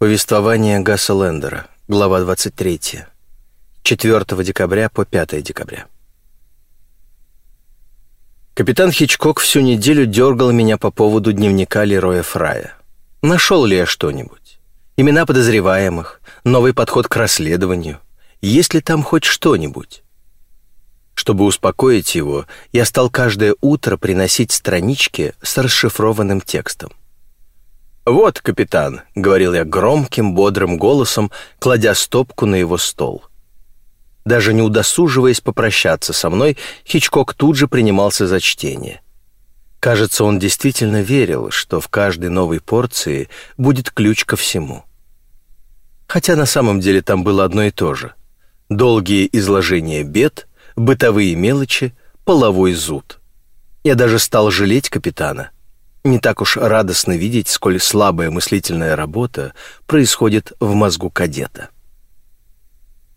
Повествование Гасса Лендера, глава 23. 4 декабря по 5 декабря. Капитан Хичкок всю неделю дергал меня по поводу дневника Лероя Фрая. Нашел ли я что-нибудь? Имена подозреваемых, новый подход к расследованию. Есть ли там хоть что-нибудь? Чтобы успокоить его, я стал каждое утро приносить странички с расшифрованным текстом. «Вот, капитан», — говорил я громким, бодрым голосом, кладя стопку на его стол. Даже не удосуживаясь попрощаться со мной, Хичкок тут же принимался за чтение. Кажется, он действительно верил, что в каждой новой порции будет ключ ко всему. Хотя на самом деле там было одно и то же. Долгие изложения бед, бытовые мелочи, половой зуд. Я даже стал жалеть капитана — не так уж радостно видеть, сколь слабая мыслительная работа происходит в мозгу кадета.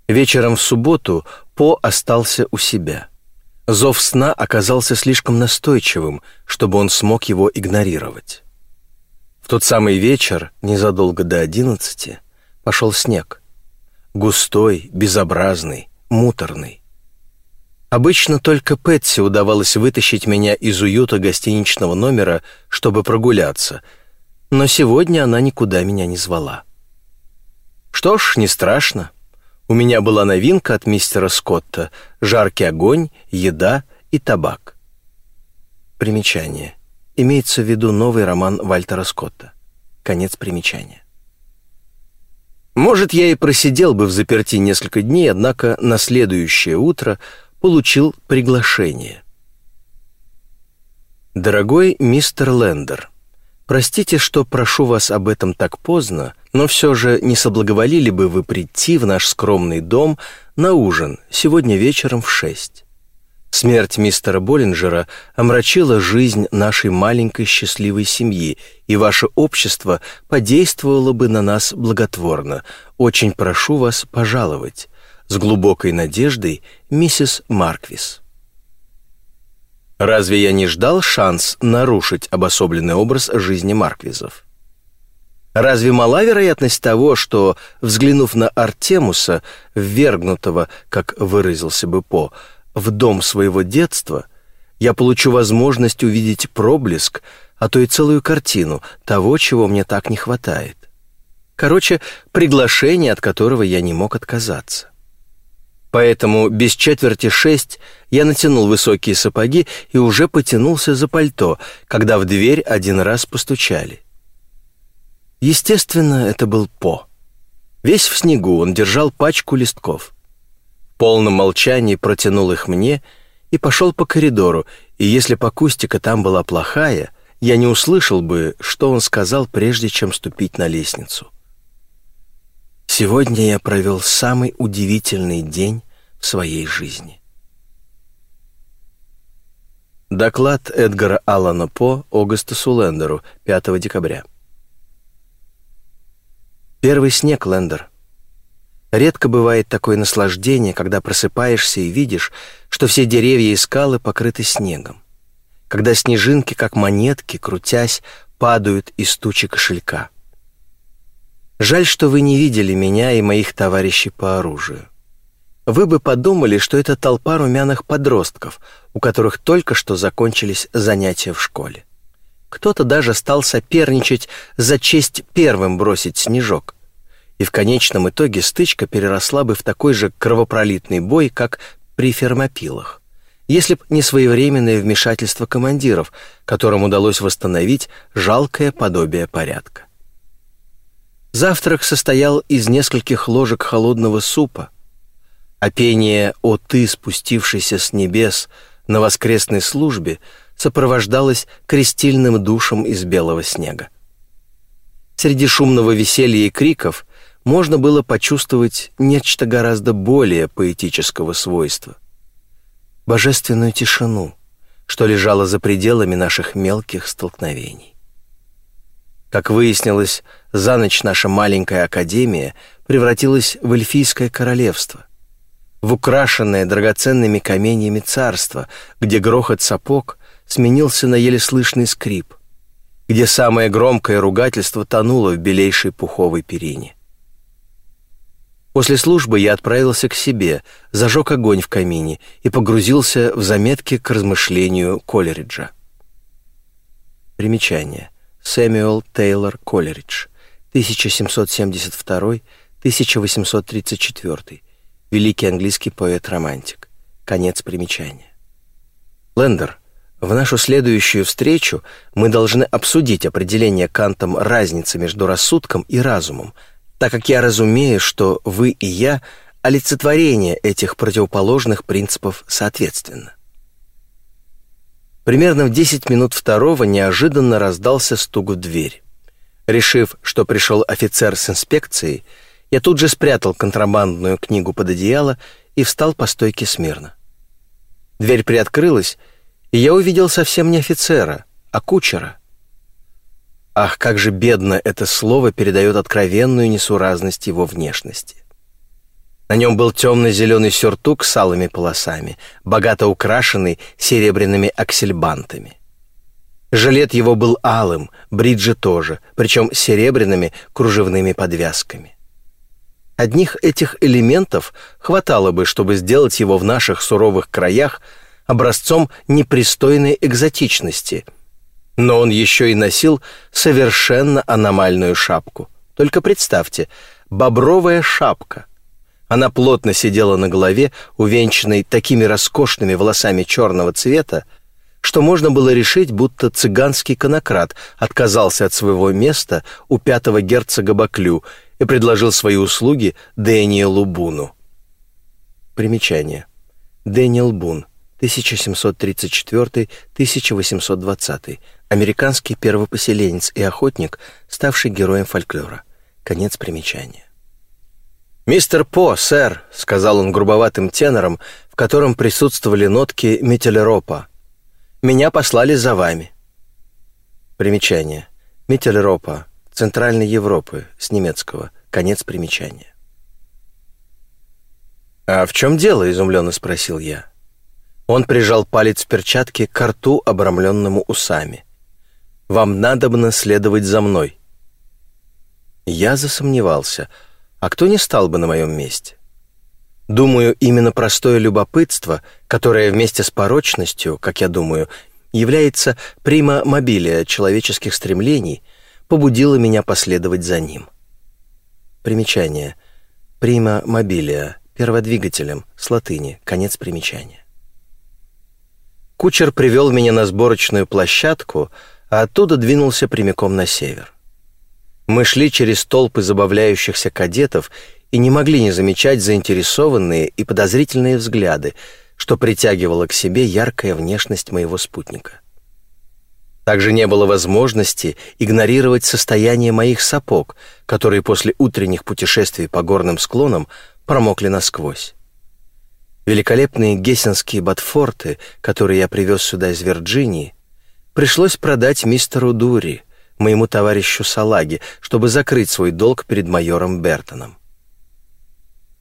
Вечером в субботу По остался у себя. Зов сна оказался слишком настойчивым, чтобы он смог его игнорировать. В тот самый вечер, незадолго до одиннадцати, пошел снег. Густой, безобразный, муторный. Обычно только Пэтси удавалось вытащить меня из уюта гостиничного номера, чтобы прогуляться, но сегодня она никуда меня не звала. Что ж, не страшно. У меня была новинка от мистера Скотта — жаркий огонь, еда и табак. Примечание. Имеется в виду новый роман Вальтера Скотта. Конец примечания. Может, я и просидел бы в заперти несколько дней, однако на следующее утро — получил приглашение. Дорогой мистер Лендер, простите, что прошу вас об этом так поздно, но все же не соблаговолили бы вы прийти в наш скромный дом на ужин сегодня вечером в шесть. Смерть мистера Боллинджера омрачила жизнь нашей маленькой счастливой семьи, и ваше общество подействовало бы на нас благотворно. Очень прошу вас пожаловать. С глубокой надеждой, миссис Марквис. Разве я не ждал шанс нарушить обособленный образ жизни Марквизов? Разве мала вероятность того, что, взглянув на Артемуса, ввергнутого, как выразился бы По, в дом своего детства, я получу возможность увидеть проблеск, а то и целую картину того, чего мне так не хватает? Короче, приглашение, от которого я не мог отказаться. Поэтому без четверти шесть я натянул высокие сапоги и уже потянулся за пальто, когда в дверь один раз постучали. Естественно, это был По. Весь в снегу он держал пачку листков. В полном молчании протянул их мне и пошел по коридору, и если бы акустика там была плохая, я не услышал бы, что он сказал, прежде чем ступить на лестницу. Сегодня я провел самый удивительный день в своей жизни. Доклад Эдгара Аллана По Огастасу Лендеру 5 декабря. Первый снег, Лендер. Редко бывает такое наслаждение, когда просыпаешься и видишь, что все деревья и скалы покрыты снегом. Когда снежинки, как монетки, крутясь, падают из тучи кошелька. Жаль, что вы не видели меня и моих товарищей по оружию. Вы бы подумали, что это толпа румяных подростков, у которых только что закончились занятия в школе. Кто-то даже стал соперничать за честь первым бросить снежок. И в конечном итоге стычка переросла бы в такой же кровопролитный бой, как при фермопилах если б не своевременное вмешательство командиров, которым удалось восстановить жалкое подобие порядка. Завтрак состоял из нескольких ложек холодного супа, а пение «О ты, спустившийся с небес» на воскресной службе сопровождалось крестильным душем из белого снега. Среди шумного веселья и криков можно было почувствовать нечто гораздо более поэтического свойства. Божественную тишину, что лежало за пределами наших мелких столкновений. Как выяснилось, за ночь наша маленькая академия превратилась в эльфийское королевство, в украшенное драгоценными каменьями царство, где грохот сапог сменился на еле слышный скрип, где самое громкое ругательство тонуло в белейшей пуховой перине. После службы я отправился к себе, зажег огонь в камине и погрузился в заметки к размышлению Колериджа. Примечание. Сэмюэл Тейлор Колеридж, 1772-1834, великий английский поэт-романтик. Конец примечания. Лендер, в нашу следующую встречу мы должны обсудить определение Кантом разницы между рассудком и разумом, так как я разумею, что вы и я — олицетворение этих противоположных принципов соответственно. Примерно в 10 минут второго неожиданно раздался стук в дверь. Решив, что пришел офицер с инспекцией, я тут же спрятал контрабандную книгу под одеяло и встал по стойке смирно. Дверь приоткрылась, и я увидел совсем не офицера, а кучера — Ах, как же бедно это слово передает откровенную несуразность его внешности. На нем был темно-зеленый сюртук с алыми полосами, богато украшенный серебряными аксельбантами. Жилет его был алым, бриджи тоже, причем серебряными кружевными подвязками. Одних этих элементов хватало бы, чтобы сделать его в наших суровых краях образцом непристойной экзотичности — но он еще и носил совершенно аномальную шапку. Только представьте, бобровая шапка. Она плотно сидела на голове, увенчанной такими роскошными волосами черного цвета, что можно было решить, будто цыганский конократ отказался от своего места у пятого герцога Баклю и предложил свои услуги Дэниелу Буну. Примечание. Дэниел Бун, 1734-1820, американский первопоселенец и охотник, ставший героем фольклора. Конец примечания. «Мистер По, сэр», — сказал он грубоватым тенором, в котором присутствовали нотки Миттелеропа. «Меня послали за вами». Примечание. Миттелеропа, Центральной Европы, с немецкого. Конец примечания. «А в чем дело?» — изумленно спросил я. Он прижал палец перчатки к рту, обрамленному усами. Вам надобно следовать за мной». Я засомневался, а кто не стал бы на моем месте? Думаю, именно простое любопытство, которое вместе с порочностью, как я думаю, является прима мобилия человеческих стремлений, побудило меня последовать за ним. Примечание. Прима мобилия, перводвигателем, с латыни, конец примечания. Кучер привел меня на сборочную площадку, а оттуда двинулся прямиком на север. Мы шли через толпы забавляющихся кадетов и не могли не замечать заинтересованные и подозрительные взгляды, что притягивало к себе яркая внешность моего спутника. Также не было возможности игнорировать состояние моих сапог, которые после утренних путешествий по горным склонам промокли насквозь. Великолепные гессенские ботфорты, которые я привез сюда из Вирджинии, пришлось продать мистеру Дури, моему товарищу Салаги, чтобы закрыть свой долг перед майором Бертоном.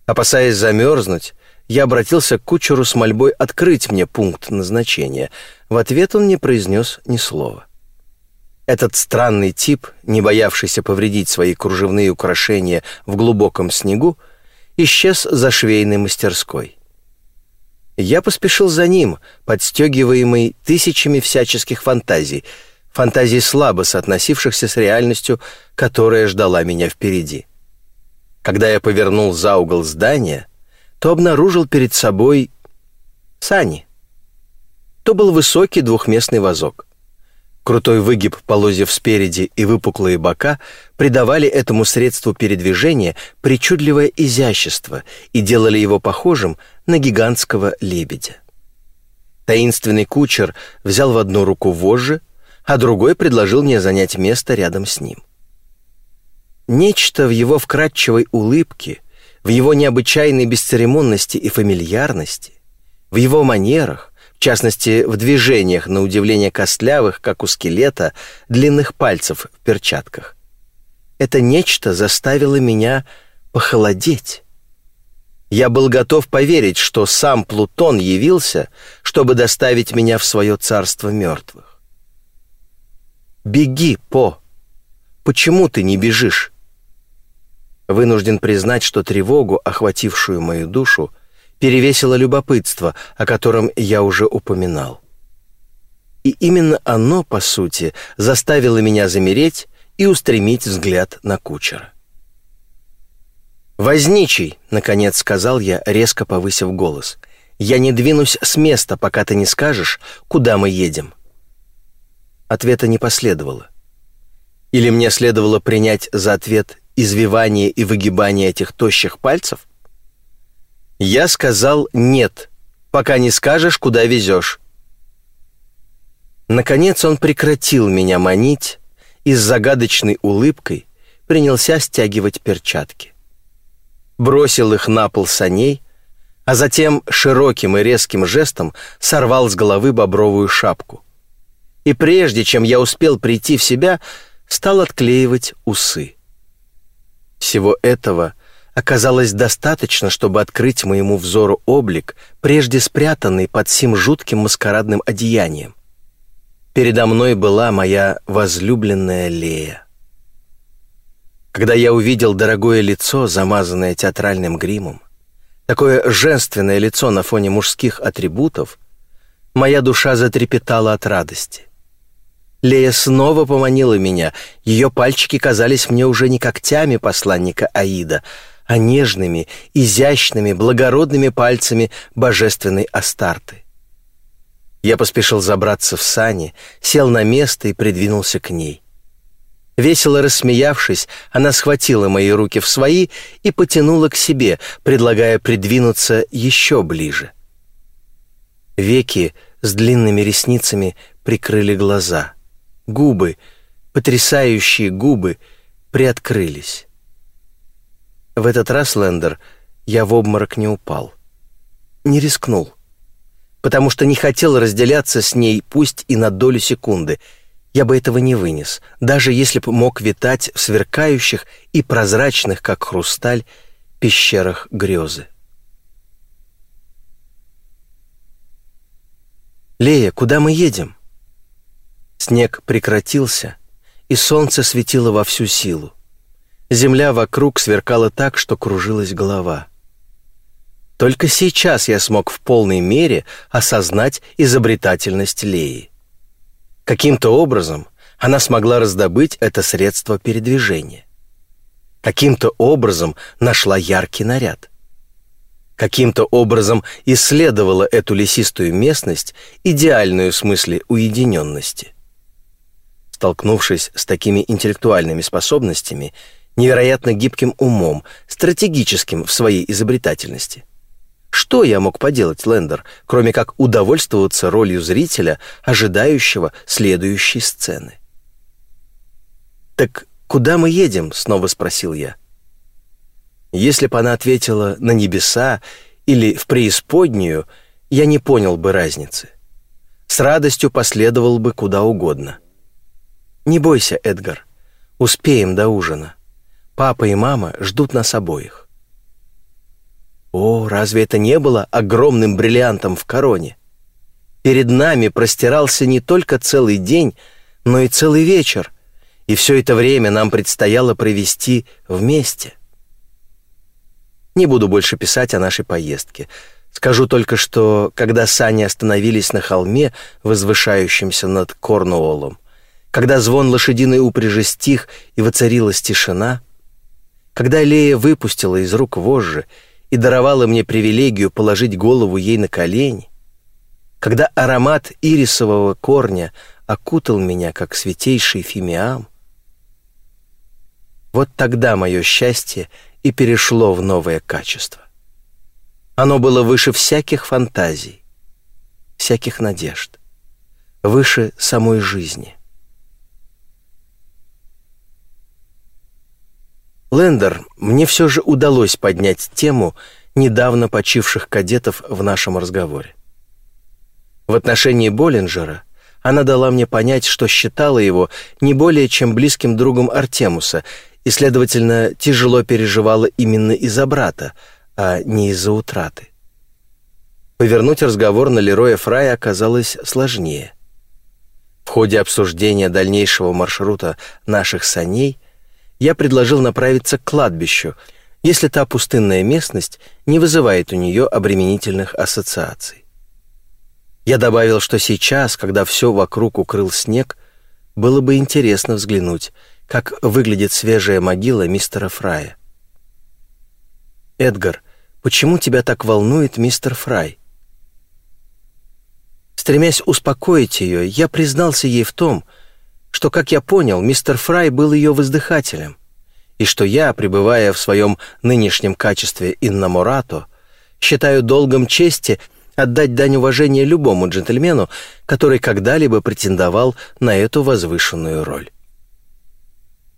Опасаясь замерзнуть, я обратился к кучеру с мольбой открыть мне пункт назначения. В ответ он не произнес ни слова. Этот странный тип, не боявшийся повредить свои кружевные украшения в глубоком снегу, исчез за швейной мастерской. Я поспешил за ним, подстегиваемый тысячами всяческих фантазий, фантазий слабо соотносившихся с реальностью, которая ждала меня впереди. Когда я повернул за угол здания, то обнаружил перед собой сани. То был высокий двухместный вазок. Крутой выгиб полозьев спереди и выпуклые бока придавали этому средству передвижения причудливое изящество и делали его похожим на гигантского лебедя. Таинственный кучер взял в одну руку вожжи, а другой предложил мне занять место рядом с ним. Нечто в его вкрадчивой улыбке, в его необычайной бесцеремонности и фамильярности, в его манерах, в частности, в движениях, на удивление костлявых, как у скелета, длинных пальцев в перчатках. Это нечто заставило меня похолодеть. Я был готов поверить, что сам Плутон явился, чтобы доставить меня в свое царство мертвых. Беги, По! Почему ты не бежишь?» Вынужден признать, что тревогу, охватившую мою душу, перевесило любопытство, о котором я уже упоминал. И именно оно, по сути, заставило меня замереть и устремить взгляд на кучера. «Возничий!» — наконец сказал я, резко повысив голос. «Я не двинусь с места, пока ты не скажешь, куда мы едем». Ответа не последовало. Или мне следовало принять за ответ извивание и выгибание этих тощих пальцев? Я сказал «нет», пока не скажешь, куда везешь. Наконец он прекратил меня манить и с загадочной улыбкой принялся стягивать перчатки. Бросил их на пол саней, а затем широким и резким жестом сорвал с головы бобровую шапку. И прежде чем я успел прийти в себя, стал отклеивать усы. Всего этого оказалось достаточно, чтобы открыть моему взору облик, прежде спрятанный под сим жутким маскарадным одеянием. Передо мной была моя возлюбленная Лея. Когда я увидел дорогое лицо, замазанное театральным гримом, такое женственное лицо на фоне мужских атрибутов, моя душа затрепетала от радости. Лея снова поманила меня. Ее пальчики казались мне уже не когтями посланника Аида, а нежными, изящными, благородными пальцами божественной Астарты. Я поспешил забраться в сани, сел на место и придвинулся к ней. Весело рассмеявшись, она схватила мои руки в свои и потянула к себе, предлагая придвинуться еще ближе. Веки с длинными ресницами прикрыли глаза — Губы, потрясающие губы, приоткрылись. В этот раз, Лендер, я в обморок не упал. Не рискнул. Потому что не хотел разделяться с ней, пусть и на долю секунды. Я бы этого не вынес, даже если бы мог витать в сверкающих и прозрачных, как хрусталь, пещерах грезы. «Лея, куда мы едем?» Снег прекратился, и солнце светило во всю силу. Земля вокруг сверкала так, что кружилась голова. Только сейчас я смог в полной мере осознать изобретательность Леи. Каким-то образом она смогла раздобыть это средство передвижения. Каким-то образом нашла яркий наряд. Каким-то образом исследовала эту лесистую местность, идеальную в смысле уединенности столкнувшись с такими интеллектуальными способностями, невероятно гибким умом, стратегическим в своей изобретательности. Что я мог поделать, Лендер, кроме как удовольствоваться ролью зрителя, ожидающего следующей сцены? «Так куда мы едем?» — снова спросил я. Если бы она ответила «на небеса» или «в преисподнюю», я не понял бы разницы. С радостью последовал бы куда угодно. «Не бойся, Эдгар. Успеем до ужина. Папа и мама ждут нас обоих». О, разве это не было огромным бриллиантом в короне? Перед нами простирался не только целый день, но и целый вечер, и все это время нам предстояло провести вместе. Не буду больше писать о нашей поездке. Скажу только, что, когда сани остановились на холме, возвышающемся над Корнуоллом, когда звон лошадиной упряжи стих и воцарилась тишина, когда Лея выпустила из рук вожжи и даровала мне привилегию положить голову ей на колени, когда аромат ирисового корня окутал меня, как святейший фимиам, вот тогда мое счастье и перешло в новое качество. Оно было выше всяких фантазий, всяких надежд, выше самой жизни — Лендер, мне все же удалось поднять тему недавно почивших кадетов в нашем разговоре. В отношении Боллинджера она дала мне понять, что считала его не более чем близким другом Артемуса и, следовательно, тяжело переживала именно из-за брата, а не из-за утраты. Повернуть разговор на Лероя Фрая оказалось сложнее. В ходе обсуждения дальнейшего маршрута наших саней я предложил направиться к кладбищу, если та пустынная местность не вызывает у нее обременительных ассоциаций. Я добавил, что сейчас, когда все вокруг укрыл снег, было бы интересно взглянуть, как выглядит свежая могила мистера Фрая. «Эдгар, почему тебя так волнует мистер Фрай?» Стремясь успокоить ее, я признался ей в том, что, как я понял, мистер Фрай был ее воздыхателем, и что я, пребывая в своем нынешнем качестве иннаморато, считаю долгом чести отдать дань уважения любому джентльмену, который когда-либо претендовал на эту возвышенную роль.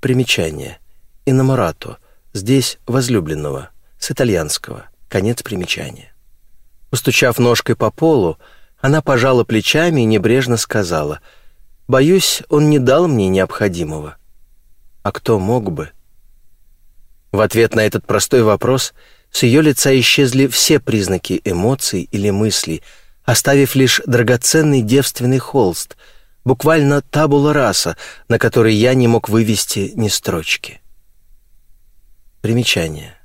Примечание. Иннаморато. Здесь возлюбленного. С итальянского. Конец примечания. Постучав ножкой по полу, она пожала плечами и небрежно сказала, «Боюсь, он не дал мне необходимого». «А кто мог бы?» В ответ на этот простой вопрос с ее лица исчезли все признаки эмоций или мыслей, оставив лишь драгоценный девственный холст, буквально табула раса, на которой я не мог вывести ни строчки. Примечание.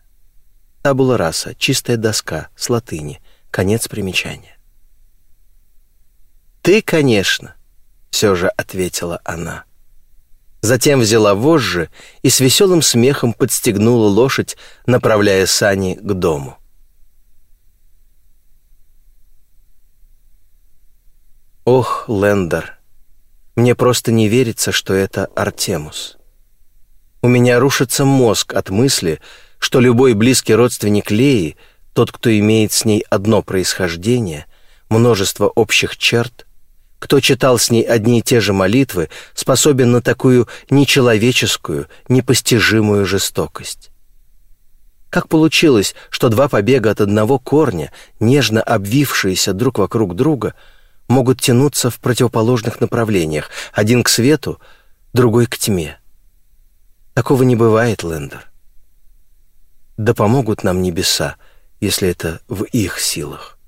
Табула раса, чистая доска, с латыни, конец примечания. «Ты, конечно», — все же ответила она. Затем взяла вожжи и с веселым смехом подстегнула лошадь, направляя сани к дому. Ох, Лендер, мне просто не верится, что это Артемус. У меня рушится мозг от мысли, что любой близкий родственник Леи, тот, кто имеет с ней одно происхождение, множество общих черт, кто читал с ней одни и те же молитвы, способен на такую нечеловеческую, непостижимую жестокость. Как получилось, что два побега от одного корня, нежно обвившиеся друг вокруг друга, могут тянуться в противоположных направлениях, один к свету, другой к тьме? Такого не бывает, Лендер. Да помогут нам небеса, если это в их силах.